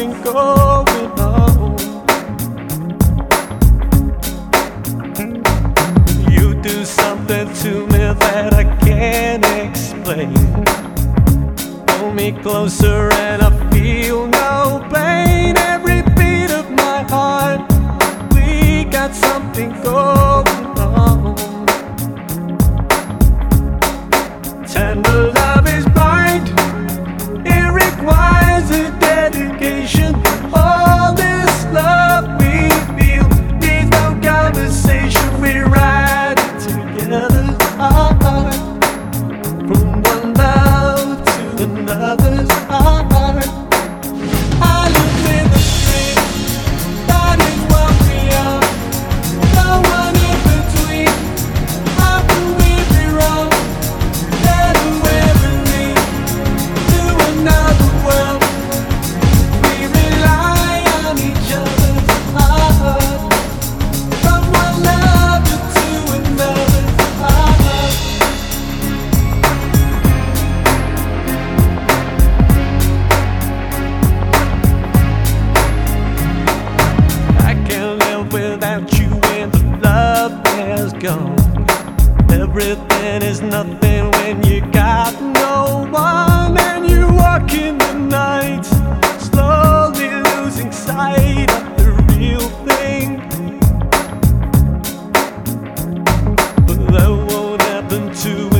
something going on. You do something to me that I can't explain. Pull me closer is gone. Everything is nothing when you got no one, and you walk in the night, slowly losing sight of the real thing. But that won't happen to me.